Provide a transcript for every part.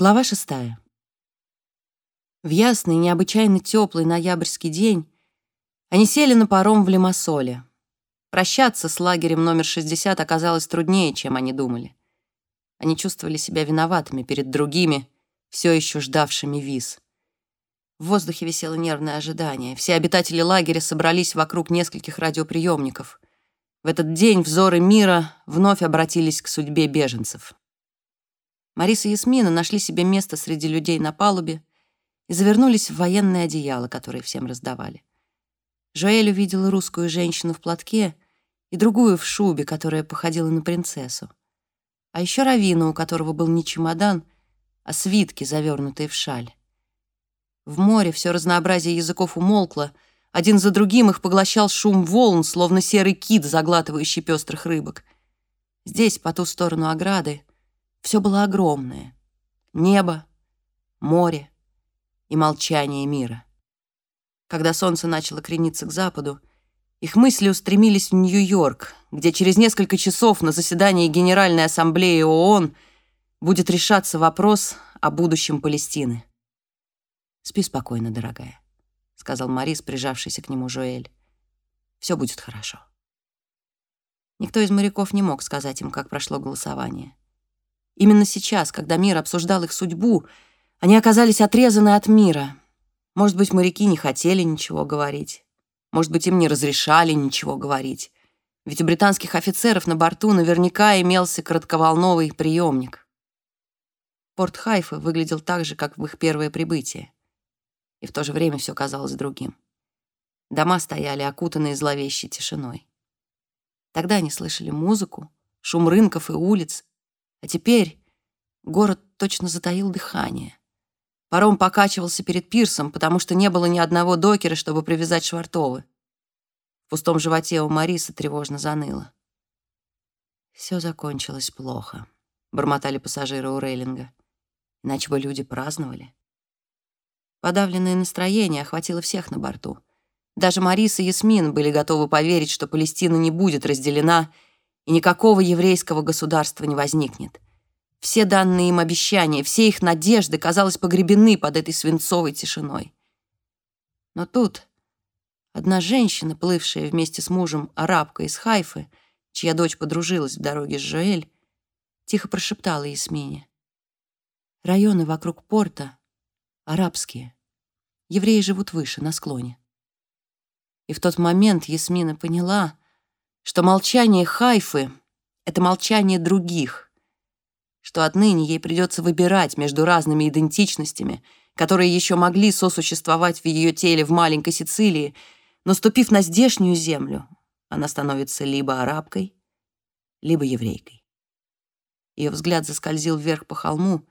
Глава шестая. В ясный, необычайно теплый ноябрьский день они сели на паром в Лимассоле. Прощаться с лагерем номер 60 оказалось труднее, чем они думали. Они чувствовали себя виноватыми перед другими, все еще ждавшими виз. В воздухе висело нервное ожидание. Все обитатели лагеря собрались вокруг нескольких радиоприемников. В этот день взоры мира вновь обратились к судьбе беженцев. Мариса и Ясмина нашли себе место среди людей на палубе и завернулись в военное одеяло, которое всем раздавали. Жоэль увидела русскую женщину в платке и другую в шубе, которая походила на принцессу. А еще Равина, у которого был не чемодан, а свитки, завернутые в шаль. В море все разнообразие языков умолкло, один за другим их поглощал шум волн, словно серый кит, заглатывающий пестрых рыбок. Здесь, по ту сторону ограды, все было огромное. Небо, море и молчание мира. Когда солнце начало крениться к западу, их мысли устремились в Нью-Йорк, где через несколько часов на заседании Генеральной Ассамблеи ООН будет решаться вопрос о будущем Палестины. «Спи спокойно, дорогая», — сказал Марис, прижавшийся к нему Жоэль. «Все будет хорошо». Никто из моряков не мог сказать им, как прошло голосование. Именно сейчас, когда мир обсуждал их судьбу, они оказались отрезаны от мира. Может быть, моряки не хотели ничего говорить. Может быть, им не разрешали ничего говорить. Ведь у британских офицеров на борту наверняка имелся коротковолновый приемник. Порт Хайфа выглядел так же, как в их первое прибытие. И в то же время все казалось другим. Дома стояли, окутанные зловещей тишиной. Тогда они слышали музыку, шум рынков и улиц, а теперь город точно затаил дыхание. Паром покачивался перед пирсом, потому что не было ни одного докера, чтобы привязать швартовы. В пустом животе у Марисы тревожно заныло. Все закончилось плохо, бормотали пассажиры у рейлинга. Иначе бы люди праздновали. Подавленное настроение охватило всех на борту. Даже Мариса и Ясмин были готовы поверить, что Палестина не будет разделена — и никакого еврейского государства не возникнет. Все данные им обещания, все их надежды, казалось, погребены под этой свинцовой тишиной. Но тут одна женщина, плывшая вместе с мужем, арабка из Хайфы, чья дочь подружилась в дороге с Жоэль, тихо прошептала Ясмине. Районы вокруг порта арабские. Евреи живут выше, на склоне. И в тот момент Ясмина поняла, что молчание Хайфы — это молчание других, что отныне ей придется выбирать между разными идентичностями, которые еще могли сосуществовать в ее теле в маленькой Сицилии, но, ступив на здешнюю землю, она становится либо арабкой, либо еврейкой. Ее взгляд заскользил вверх по холму,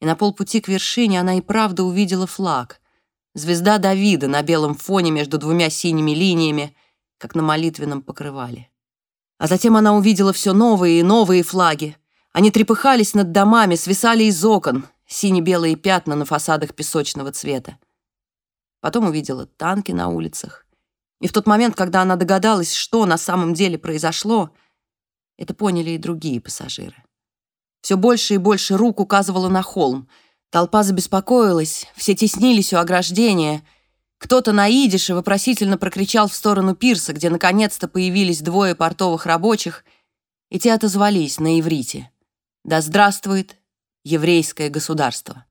и на полпути к вершине она и правда увидела флаг — звезда Давида на белом фоне между двумя синими линиями — как на молитвенном покрывале. А затем она увидела все новые и новые флаги. Они трепыхались над домами, свисали из окон, сине-белые пятна на фасадах песочного цвета. Потом увидела танки на улицах. И в тот момент, когда она догадалась, что на самом деле произошло, это поняли и другие пассажиры. Все больше и больше рук указывало на холм. Толпа забеспокоилась, все теснились у ограждения — кто-то на идише вопросительно прокричал в сторону пирса, где наконец-то появились двое портовых рабочих, и те отозвались на иврите. «Да здравствует еврейское государство!»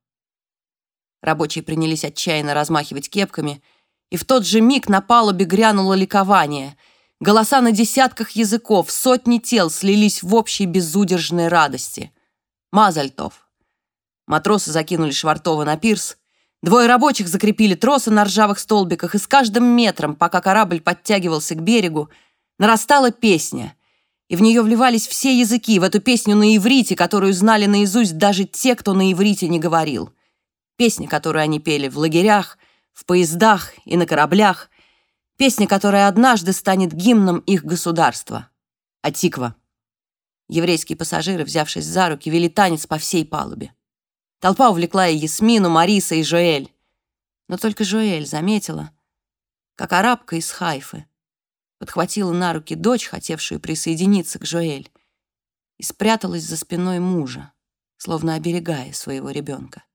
Рабочие принялись отчаянно размахивать кепками, и в тот же миг на палубе грянуло ликование. Голоса на десятках языков, сотни тел слились в общей безудержной радости. Мазальтов. Матросы закинули Швартова на пирс — Двое рабочих закрепили тросы на ржавых столбиках, и с каждым метром, пока корабль подтягивался к берегу, нарастала песня, и в нее вливались все языки, в эту песню на иврите, которую знали наизусть даже те, кто на иврите не говорил. Песня, которую они пели в лагерях, в поездах и на кораблях, песня, которая однажды станет гимном их государства. Атиква. Еврейские пассажиры, взявшись за руки, вели танец по всей палубе. Толпа увлекла и Ясмину, Мариса и Жоэль. Но только Жоэль заметила, как арабка из Хайфы подхватила на руки дочь, хотевшую присоединиться к Жоэль, и спряталась за спиной мужа, словно оберегая своего ребенка.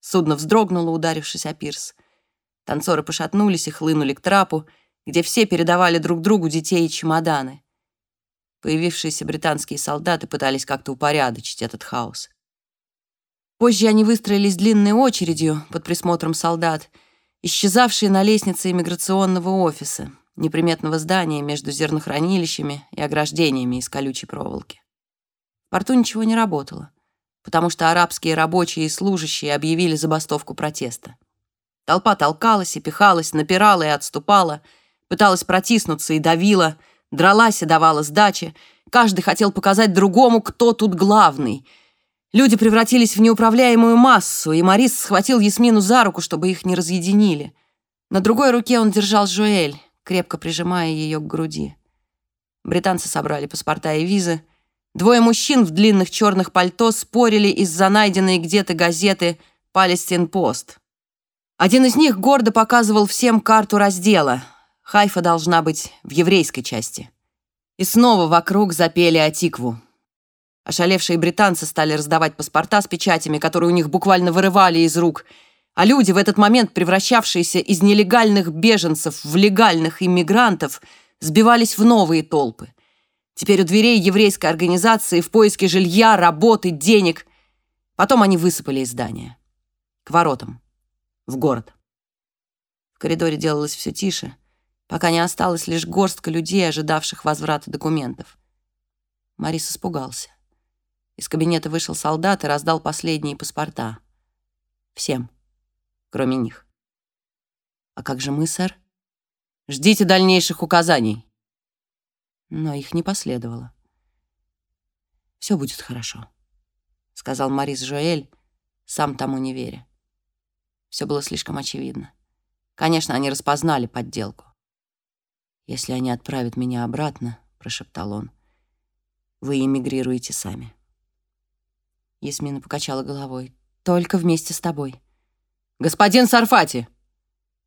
Судно вздрогнуло, ударившись о пирс. Танцоры пошатнулись и хлынули к трапу, где все передавали друг другу детей и чемоданы. Появившиеся британские солдаты пытались как-то упорядочить этот хаос. Позже они выстроились длинной очередью под присмотром солдат, исчезавшие на лестнице иммиграционного офиса, неприметного здания между зернохранилищами и ограждениями из колючей проволоки. В порту ничего не работало, потому что арабские рабочие и служащие объявили забастовку протеста. Толпа толкалась и пихалась, напирала и отступала, пыталась протиснуться и давила — дралась и давала сдачи. Каждый хотел показать другому, кто тут главный. Люди превратились в неуправляемую массу, и Марис схватил Ясмину за руку, чтобы их не разъединили. На другой руке он держал Жуэль, крепко прижимая ее к груди. Британцы собрали паспорта и визы. Двое мужчин в длинных черных пальто спорили из-за найденной где-то газеты «Палестин Пост». Один из них гордо показывал всем карту раздела. Хайфа должна быть в еврейской части. И снова вокруг запели Атикву. Ошалевшие британцы стали раздавать паспорта с печатями, которые у них буквально вырывали из рук, а люди, в этот момент превращавшиеся из нелегальных беженцев в легальных иммигрантов, сбивались в новые толпы. Теперь у дверей еврейской организации в поиске жилья, работы, денег. Потом они высыпали из здания. К воротам. В город. В коридоре делалось все тише пока не осталась лишь горстка людей, ожидавших возврата документов. Марис испугался. Из кабинета вышел солдат и раздал последние паспорта. Всем, кроме них. «А как же мы, сэр?» «Ждите дальнейших указаний». Но их не последовало. «Все будет хорошо», — сказал Марис Жоэль, сам тому не веря. Все было слишком очевидно. Конечно, они распознали подделку. «Если они отправят меня обратно», — прошептал он, — «вы эмигрируете сами». Ясмина покачала головой. «Только вместе с тобой». «Господин Сарфати!»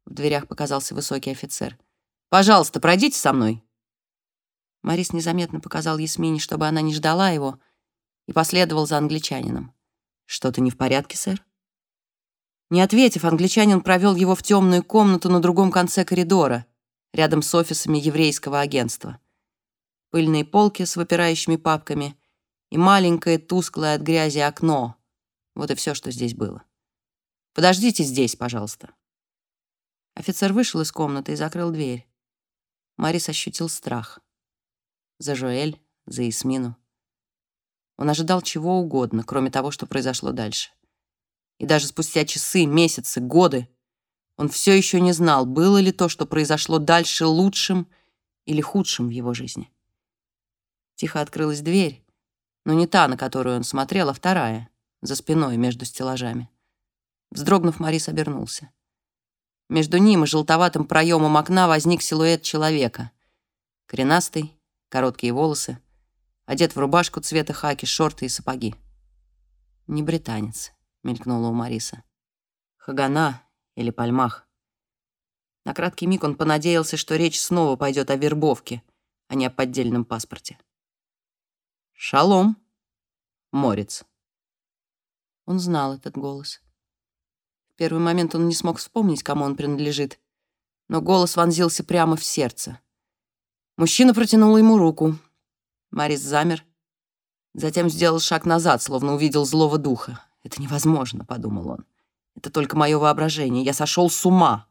В дверях показался высокий офицер. «Пожалуйста, пройдите со мной». Марис незаметно показал Ясмине, чтобы она не ждала его, и последовал за англичанином. «Что-то не в порядке, сэр?» Не ответив, англичанин провел его в темную комнату на другом конце коридора рядом с офисами еврейского агентства. Пыльные полки с выпирающими папками и маленькое, тусклое от грязи окно. Вот и все, что здесь было. «Подождите здесь, пожалуйста». Офицер вышел из комнаты и закрыл дверь. Марис ощутил страх. За Жоэль, за Исмину. Он ожидал чего угодно, кроме того, что произошло дальше. И даже спустя часы, месяцы, годы он все еще не знал, было ли то, что произошло дальше, лучшим или худшим в его жизни. Тихо открылась дверь, но не та, на которую он смотрел, а вторая, за спиной, между стеллажами. Вздрогнув, Марис обернулся. Между ним и желтоватым проемом окна возник силуэт человека. Коренастый, короткие волосы, одет в рубашку цвета хаки, шорты и сапоги. «Не британец», — мелькнула у Мариса. «Хагана, или Пальмах. На краткий миг он понадеялся, что речь снова пойдет о вербовке, а не о поддельном паспорте. «Шалом, Морец». Он знал этот голос. В первый момент он не смог вспомнить, кому он принадлежит, но голос вонзился прямо в сердце. Мужчина протянул ему руку. Марис замер, затем сделал шаг назад, словно увидел злого духа. «Это невозможно», — подумал он. Это только мое воображение. Я сошел с ума.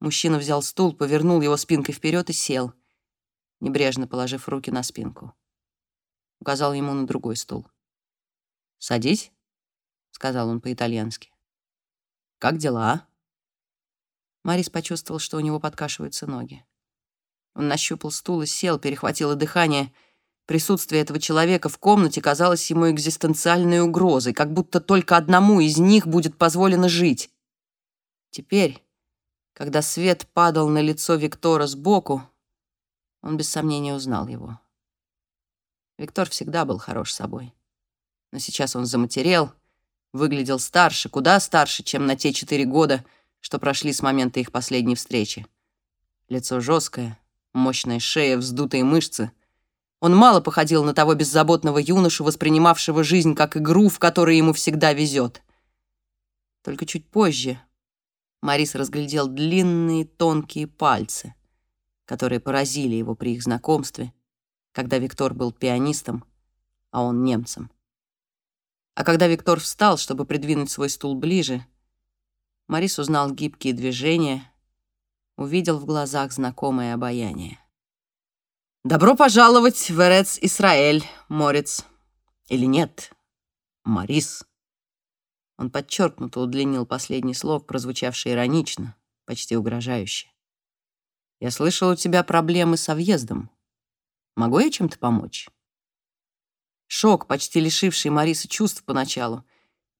Мужчина взял стул, повернул его спинкой вперед и сел, небрежно положив руки на спинку. Указал ему на другой стул. «Садись», — сказал он по-итальянски. «Как дела?» Марис почувствовал, что у него подкашиваются ноги. Он нащупал стул и сел, перехватило дыхание — Присутствие этого человека в комнате казалось ему экзистенциальной угрозой, как будто только одному из них будет позволено жить. Теперь, когда свет падал на лицо Виктора сбоку, он без сомнения узнал его. Виктор всегда был хорош собой. Но сейчас он заматерел, выглядел старше, куда старше, чем на те четыре года, что прошли с момента их последней встречи. Лицо жесткое, мощная шея, вздутые мышцы — Он мало походил на того беззаботного юношу, воспринимавшего жизнь как игру, в которой ему всегда везет. Только чуть позже Марис разглядел длинные тонкие пальцы, которые поразили его при их знакомстве, когда Виктор был пианистом, а он немцем. А когда Виктор встал, чтобы придвинуть свой стул ближе, Марис узнал гибкие движения, увидел в глазах знакомое обаяние. «Добро пожаловать в Эрец Исраэль, Морец!» Или нет, Марис. Он подчеркнуто удлинил последний слог, прозвучавший иронично, почти угрожающе. «Я слышал, у тебя проблемы со въездом. Могу я чем-то помочь?» Шок, почти лишивший Мариса чувств поначалу,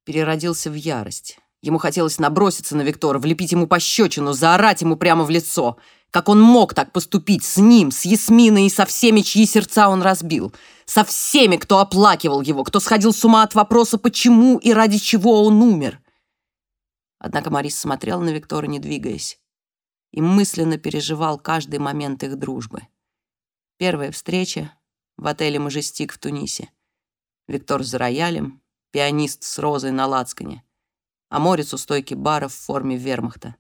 переродился в ярость. Ему хотелось наброситься на Виктора, влепить ему пощечину, заорать ему прямо в лицо. Как он мог так поступить с ним, с Ясминой и со всеми, чьи сердца он разбил? Со всеми, кто оплакивал его, кто сходил с ума от вопроса, почему и ради чего он умер? Однако Марис смотрел на Виктора, не двигаясь, и мысленно переживал каждый момент их дружбы. Первая встреча в отеле «Мажестик» в Тунисе. Виктор за роялем, пианист с розой на лацкане — а Морец у стойки бара в форме вермахта.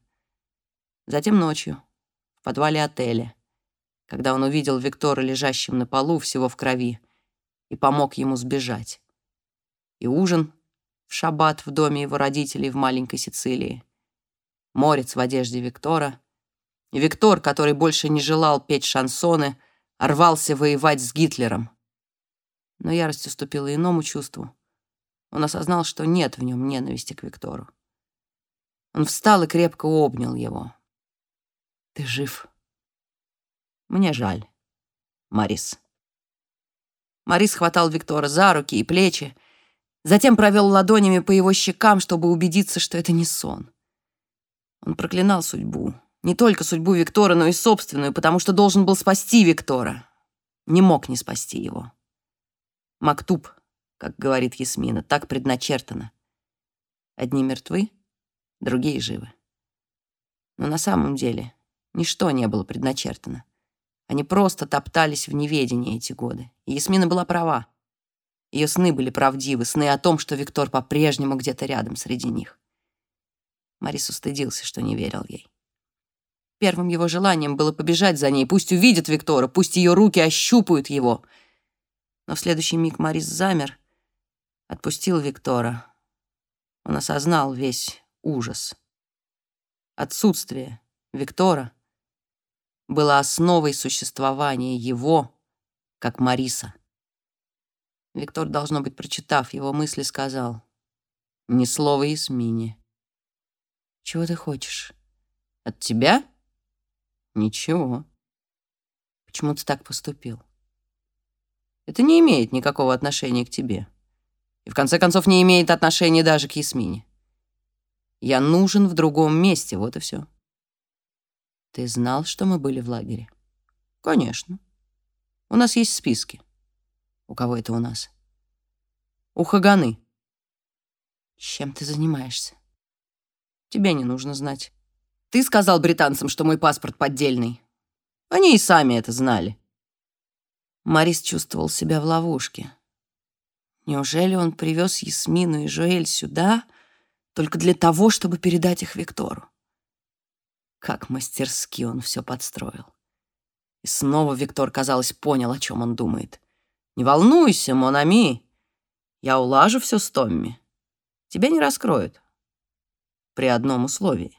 Затем ночью, в подвале отеля, когда он увидел Виктора лежащим на полу всего в крови и помог ему сбежать. И ужин в шаббат в доме его родителей в маленькой Сицилии. Морец в одежде Виктора. И Виктор, который больше не желал петь шансоны, рвался воевать с Гитлером. Но ярость уступила иному чувству он осознал, что нет в нем ненависти к Виктору. Он встал и крепко обнял его. «Ты жив?» «Мне жаль, Марис». Марис хватал Виктора за руки и плечи, затем провел ладонями по его щекам, чтобы убедиться, что это не сон. Он проклинал судьбу. Не только судьбу Виктора, но и собственную, потому что должен был спасти Виктора. Не мог не спасти его. Мактуб как говорит Ясмина, так предначертано. Одни мертвы, другие живы. Но на самом деле ничто не было предначертано. Они просто топтались в неведении эти годы. И Ясмина была права. Ее сны были правдивы, сны о том, что Виктор по-прежнему где-то рядом среди них. Марис устыдился, что не верил ей. Первым его желанием было побежать за ней, пусть увидит Виктора, пусть ее руки ощупают его. Но в следующий миг Марис замер Отпустил Виктора. Он осознал весь ужас. Отсутствие Виктора было основой существования его, как Мариса. Виктор, должно быть, прочитав его мысли, сказал «Ни слова Ясмине». «Чего ты хочешь? От тебя?» «Ничего». «Почему ты так поступил?» «Это не имеет никакого отношения к тебе» и в конце концов не имеет отношения даже к Ясмине. Я нужен в другом месте, вот и все. Ты знал, что мы были в лагере? Конечно. У нас есть списки. У кого это у нас? У Хаганы. Чем ты занимаешься? Тебе не нужно знать. Ты сказал британцам, что мой паспорт поддельный. Они и сами это знали. Марис чувствовал себя в ловушке. Неужели он привез Ясмину и Жоэль сюда только для того, чтобы передать их Виктору? Как мастерски он все подстроил. И снова Виктор, казалось, понял, о чем он думает. «Не волнуйся, Монами, я улажу все с Томми. Тебя не раскроют. При одном условии».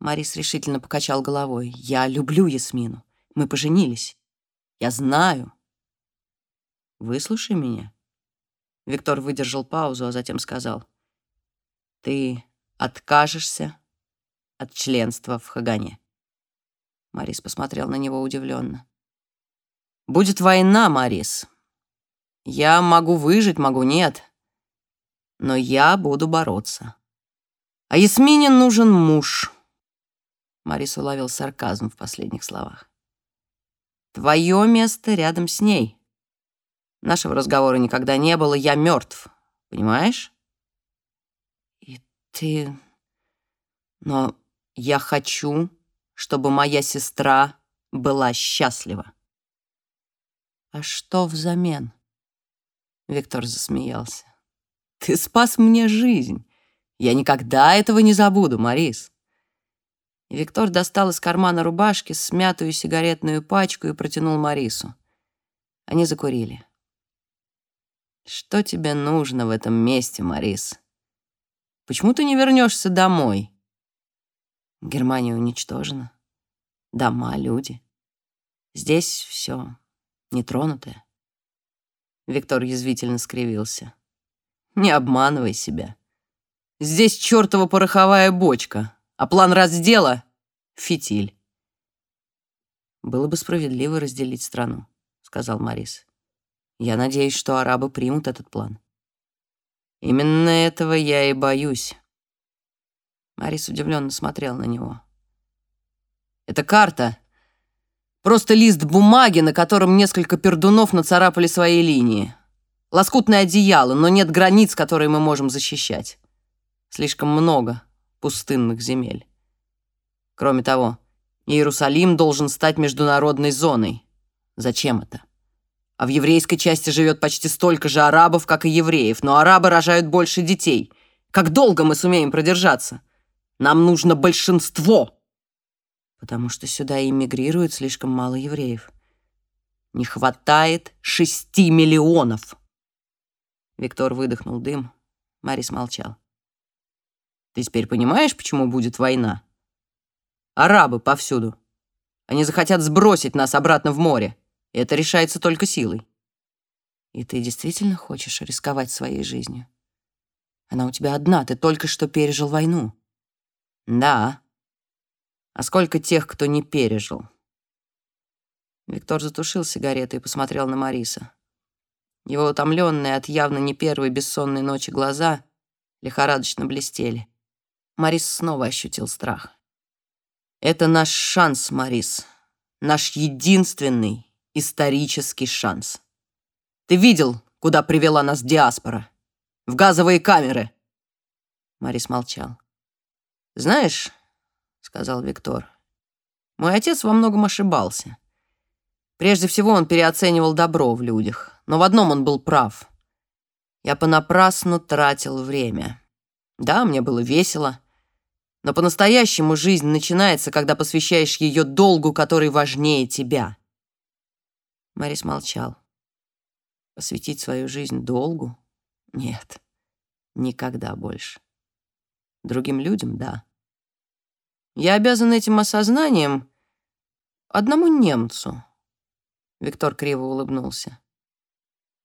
Марис решительно покачал головой. «Я люблю Ясмину. Мы поженились. Я знаю. Выслушай меня. Виктор выдержал паузу, а затем сказал. «Ты откажешься от членства в Хагане?» Марис посмотрел на него удивленно. «Будет война, Марис. Я могу выжить, могу нет. Но я буду бороться. А Ясмине нужен муж». Марис уловил сарказм в последних словах. «Твое место рядом с ней». Нашего разговора никогда не было, я мертв, понимаешь? И ты... Но я хочу, чтобы моя сестра была счастлива. А что взамен? Виктор засмеялся. Ты спас мне жизнь. Я никогда этого не забуду, Марис. Виктор достал из кармана рубашки смятую сигаретную пачку и протянул Марису. Они закурили. «Что тебе нужно в этом месте, Марис? Почему ты не вернешься домой?» Германия уничтожена. Дома, люди. Здесь все нетронутое. Виктор язвительно скривился. «Не обманывай себя. Здесь чертова пороховая бочка, а план раздела — фитиль». «Было бы справедливо разделить страну», — сказал Марис. Я надеюсь, что арабы примут этот план. Именно этого я и боюсь. Марис удивленно смотрел на него. Это карта. Просто лист бумаги, на котором несколько пердунов нацарапали свои линии. Лоскутное одеяло, но нет границ, которые мы можем защищать. Слишком много пустынных земель. Кроме того, Иерусалим должен стать международной зоной. Зачем это? А в еврейской части живет почти столько же арабов, как и евреев, но арабы рожают больше детей. Как долго мы сумеем продержаться? Нам нужно большинство. Потому что сюда иммигрирует слишком мало евреев. Не хватает шести миллионов. Виктор выдохнул дым. Марис молчал. Ты теперь понимаешь, почему будет война? Арабы повсюду. Они захотят сбросить нас обратно в море. Это решается только силой. И ты действительно хочешь рисковать своей жизнью? Она у тебя одна, ты только что пережил войну. Да. А сколько тех, кто не пережил? Виктор затушил сигарету и посмотрел на Мариса. Его утомленные от явно не первой бессонной ночи глаза лихорадочно блестели. Марис снова ощутил страх. «Это наш шанс, Марис. Наш единственный исторический шанс. Ты видел, куда привела нас диаспора? В газовые камеры!» Марис молчал. «Знаешь, — сказал Виктор, — мой отец во многом ошибался. Прежде всего он переоценивал добро в людях, но в одном он был прав. Я понапрасну тратил время. Да, мне было весело, но по-настоящему жизнь начинается, когда посвящаешь ее долгу, который важнее тебя. Морис молчал. Посвятить свою жизнь долгу? Нет, никогда больше. Другим людям — да. Я обязан этим осознанием одному немцу. Виктор криво улыбнулся.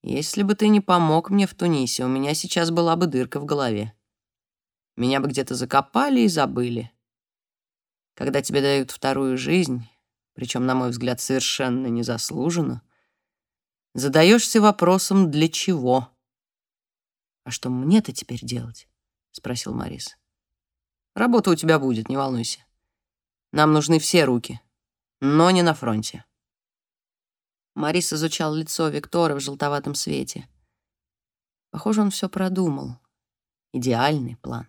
Если бы ты не помог мне в Тунисе, у меня сейчас была бы дырка в голове. Меня бы где-то закопали и забыли. Когда тебе дают вторую жизнь, причем, на мой взгляд, совершенно незаслуженно, задаешься вопросом «для чего?». «А что мне-то теперь делать?» — спросил Морис. «Работа у тебя будет, не волнуйся. Нам нужны все руки, но не на фронте». Морис изучал лицо Виктора в желтоватом свете. Похоже, он все продумал. Идеальный план.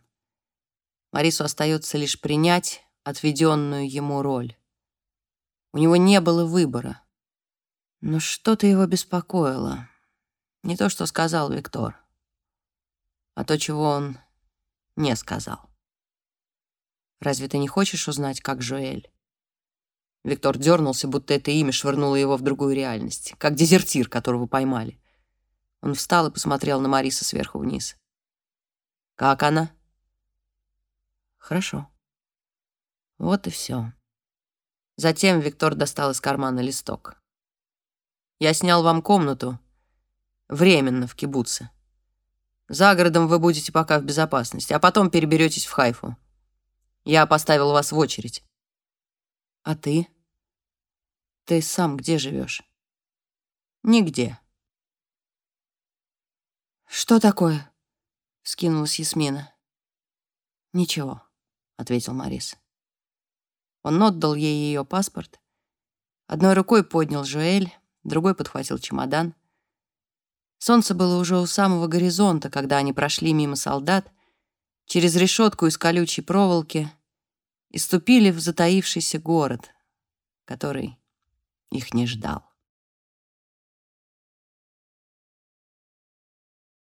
Марису остается лишь принять отведенную ему роль. У него не было выбора. Но что-то его беспокоило. Не то, что сказал Виктор, а то, чего он не сказал. «Разве ты не хочешь узнать, как Жоэль?» Виктор дернулся, будто это имя швырнуло его в другую реальность, как дезертир, которого поймали. Он встал и посмотрел на Мариса сверху вниз. «Как она?» «Хорошо». Вот и все. Затем Виктор достал из кармана листок. «Я снял вам комнату. Временно в кибуце. За городом вы будете пока в безопасности, а потом переберетесь в Хайфу. Я поставил вас в очередь. А ты? Ты сам где живешь? Нигде. Что такое? Скинулась Ясмина. Ничего, ответил Марис. Он отдал ей ее паспорт. Одной рукой поднял Жуэль, другой подхватил чемодан. Солнце было уже у самого горизонта, когда они прошли мимо солдат, через решетку из колючей проволоки и ступили в затаившийся город, который их не ждал.